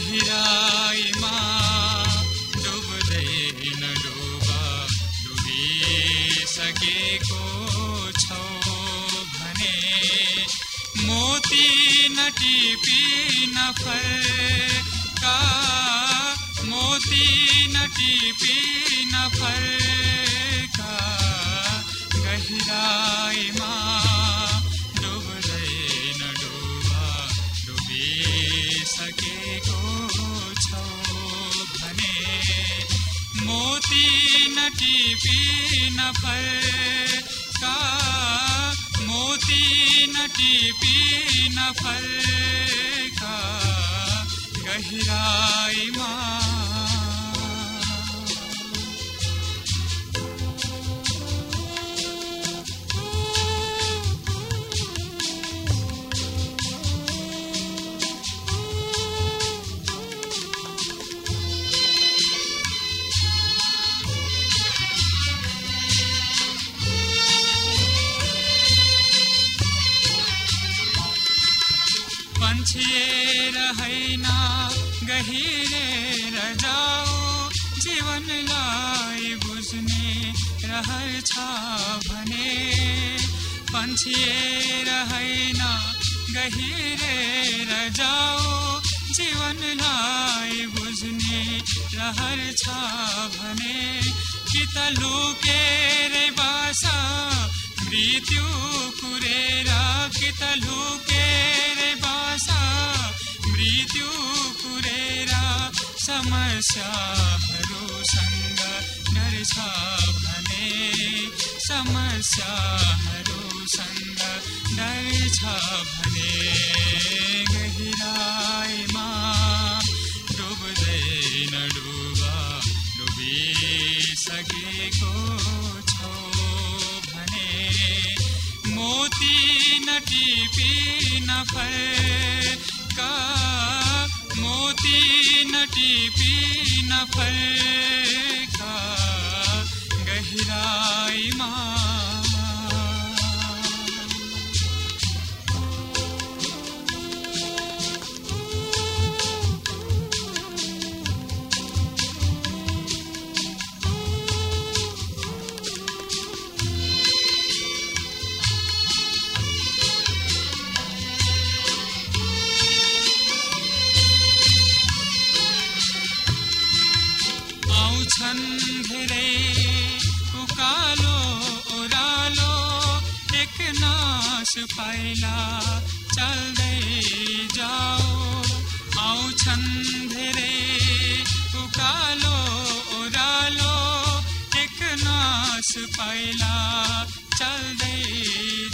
गहिराईमा डुब्दैन डुबा डुबिसकेको छौ भने मोती नटिपी नफरका मोती नटिपी नफरका गहिराईमा छौ भने मोती नटिपी नफरका मोती नटिपी नफरका गहिराईमा पन्छिएर होइन गहिरेर जाऊ जीवनलाई बुझ्ने रहछ भने पन्छिएर होइन गहिरेर जाऊ जीवनलाई बुझ्ने रहर छ भने कि त लुकेर बास मृत्यु कुरेर कि त लुकेर बास मृत्यु कुरेर समस्याहरूसँग डर छ भने समस्याहरूसँग डर छ भने गहिराईमा डुब्दैन डुबा डुबिसकेको मोती नटिपी नफरका मोती नटिपी नफरका गहिराईमा धनधरे उकालो उरालो एक नाश फैला चल दे जाओ, आओ छंधरे उकालो उरालो एक नाश फैला चल दे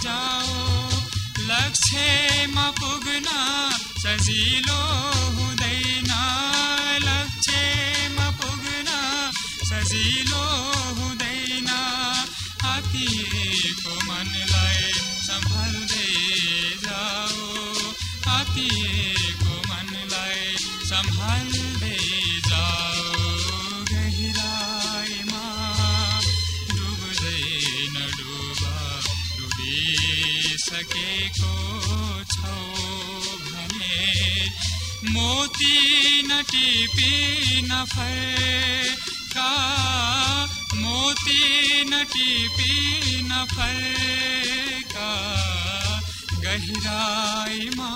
जाओ, लक्ष्य मपुगना सजीलो सजिलो हुँदैन। आतिएको मनलाई सम्हाल्दै जाऊ आतिएको मनलाई सम्हाल्दै जाऊ गहिराईमा डुब्दैन डुबा डुबिसकेको छौ भने मोती नटिपी नफरका मोती नटिपी नफरका गहिराईमा